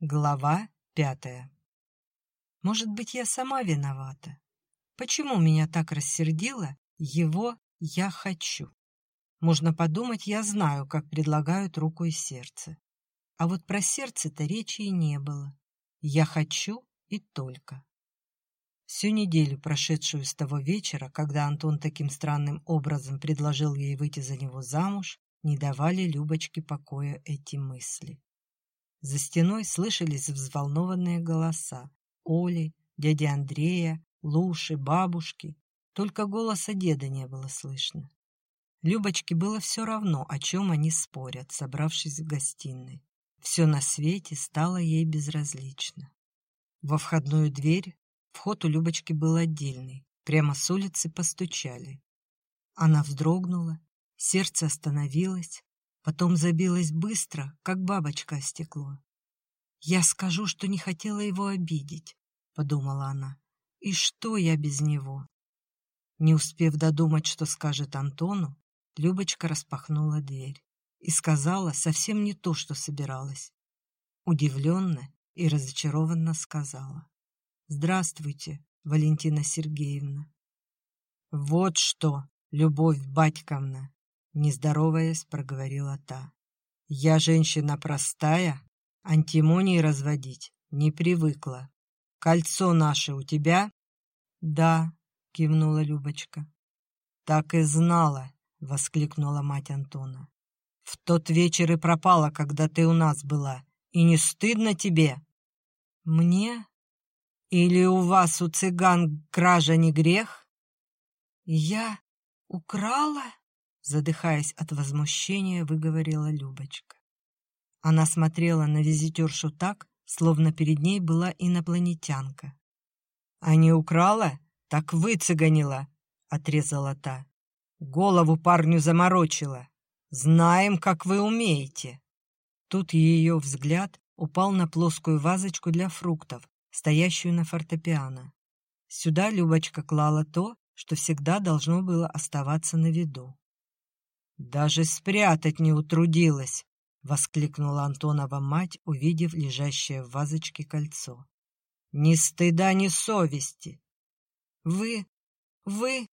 Глава пятая. Может быть, я сама виновата? Почему меня так рассердило его «я хочу»? Можно подумать, я знаю, как предлагают руку и сердце. А вот про сердце-то речи и не было. Я хочу и только. Всю неделю, прошедшую с того вечера, когда Антон таким странным образом предложил ей выйти за него замуж, не давали Любочке покоя эти мысли. За стеной слышались взволнованные голоса. Оли, дяди Андрея, Луши, бабушки. Только голоса деда не было слышно. Любочке было все равно, о чем они спорят, собравшись в гостиной. Все на свете стало ей безразлично. Во входную дверь вход у Любочки был отдельный. Прямо с улицы постучали. Она вздрогнула, сердце остановилось, Потом забилась быстро, как бабочка о стекло. «Я скажу, что не хотела его обидеть», — подумала она. «И что я без него?» Не успев додумать, что скажет Антону, Любочка распахнула дверь и сказала совсем не то, что собиралась. Удивленно и разочарованно сказала. «Здравствуйте, Валентина Сергеевна». «Вот что, Любовь Батьковна!» Не здороваясь, проговорила та. «Я женщина простая, антимонии разводить не привыкла. Кольцо наше у тебя?» «Да», — кивнула Любочка. «Так и знала», — воскликнула мать Антона. «В тот вечер и пропала, когда ты у нас была. И не стыдно тебе?» «Мне? Или у вас, у цыган, кража не грех?» «Я украла?» Задыхаясь от возмущения, выговорила Любочка. Она смотрела на визитершу так, словно перед ней была инопланетянка. «А не украла, так выцыганила», — отрезала та. «Голову парню заморочила. Знаем, как вы умеете». Тут ее взгляд упал на плоскую вазочку для фруктов, стоящую на фортепиано. Сюда Любочка клала то, что всегда должно было оставаться на виду. «Даже спрятать не утрудилась!» — воскликнула Антонова мать, увидев лежащее в вазочке кольцо. «Ни стыда, ни совести!» «Вы... вы...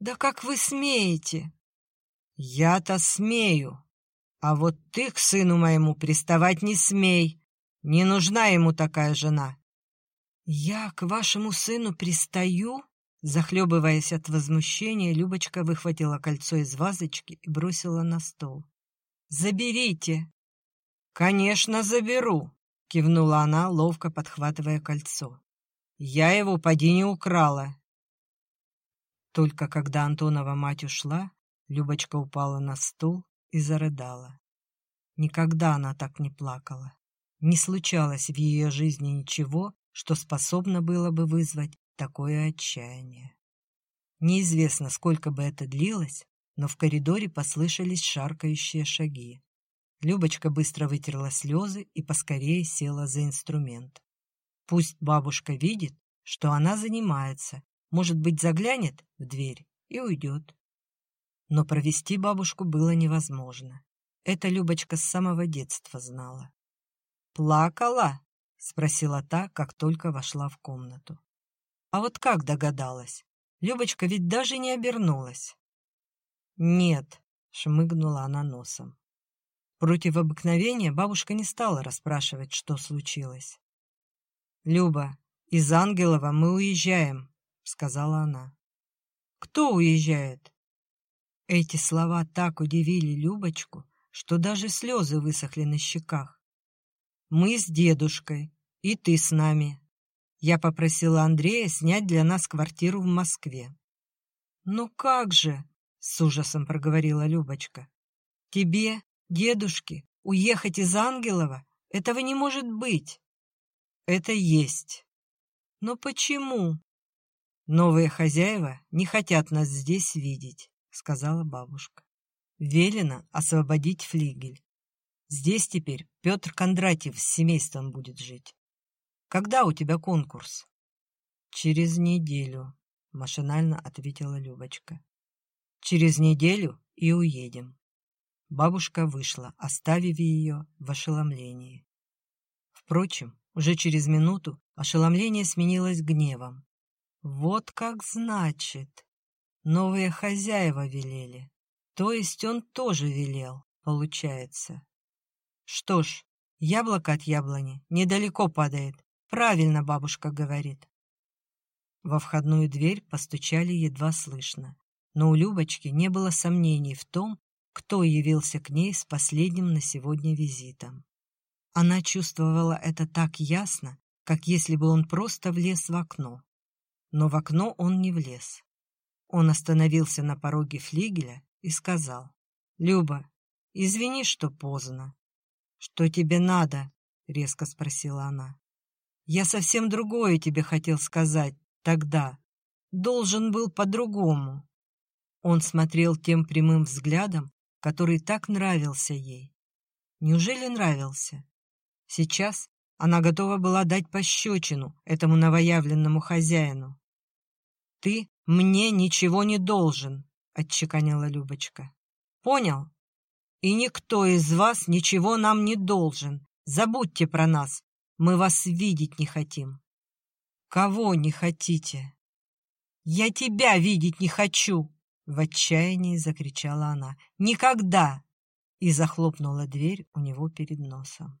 да как вы смеете?» «Я-то смею, а вот ты к сыну моему приставать не смей. Не нужна ему такая жена». «Я к вашему сыну пристаю?» Захлебываясь от возмущения, Любочка выхватила кольцо из вазочки и бросила на стол. «Заберите!» «Конечно, заберу!» — кивнула она, ловко подхватывая кольцо. «Я его поди не украла!» Только когда Антонова мать ушла, Любочка упала на стул и зарыдала. Никогда она так не плакала. Не случалось в ее жизни ничего, что способно было бы вызвать такое отчаяние. Неизвестно, сколько бы это длилось, но в коридоре послышались шаркающие шаги. Любочка быстро вытерла слезы и поскорее села за инструмент. Пусть бабушка видит, что она занимается, может быть, заглянет в дверь и уйдет. Но провести бабушку было невозможно. Это Любочка с самого детства знала. «Плакала?» — спросила та, как только вошла в комнату. А вот как догадалась? Любочка ведь даже не обернулась. «Нет», — шмыгнула она носом. Против обыкновения бабушка не стала расспрашивать, что случилось. «Люба, из Ангелова мы уезжаем», — сказала она. «Кто уезжает?» Эти слова так удивили Любочку, что даже слезы высохли на щеках. «Мы с дедушкой, и ты с нами», я попросила Андрея снять для нас квартиру в Москве. «Ну как же?» — с ужасом проговорила Любочка. «Тебе, дедушке, уехать из Ангелова? Этого не может быть!» «Это есть!» «Но почему?» «Новые хозяева не хотят нас здесь видеть», — сказала бабушка. «Велено освободить флигель. Здесь теперь Петр Кондратьев с семейством будет жить. Когда у тебя конкурс? Через неделю, машинально ответила Любочка. Через неделю и уедем. Бабушка вышла, оставив ее в ошеломлении. Впрочем, уже через минуту ошеломление сменилось гневом. Вот как значит. Новые хозяева велели. То есть он тоже велел, получается. Что ж, яблоко от яблони недалеко падает. Правильно бабушка говорит. Во входную дверь постучали едва слышно, но у Любочки не было сомнений в том, кто явился к ней с последним на сегодня визитом. Она чувствовала это так ясно, как если бы он просто влез в окно. Но в окно он не влез. Он остановился на пороге флигеля и сказал, «Люба, извини, что поздно». «Что тебе надо?» — резко спросила она. «Я совсем другое тебе хотел сказать тогда. Должен был по-другому». Он смотрел тем прямым взглядом, который так нравился ей. Неужели нравился? Сейчас она готова была дать пощечину этому новоявленному хозяину. «Ты мне ничего не должен», — отчеканила Любочка. «Понял? И никто из вас ничего нам не должен. Забудьте про нас. Мы вас видеть не хотим». «Кого не хотите?» «Я тебя видеть не хочу!» В отчаянии закричала она. «Никогда!» И захлопнула дверь у него перед носом.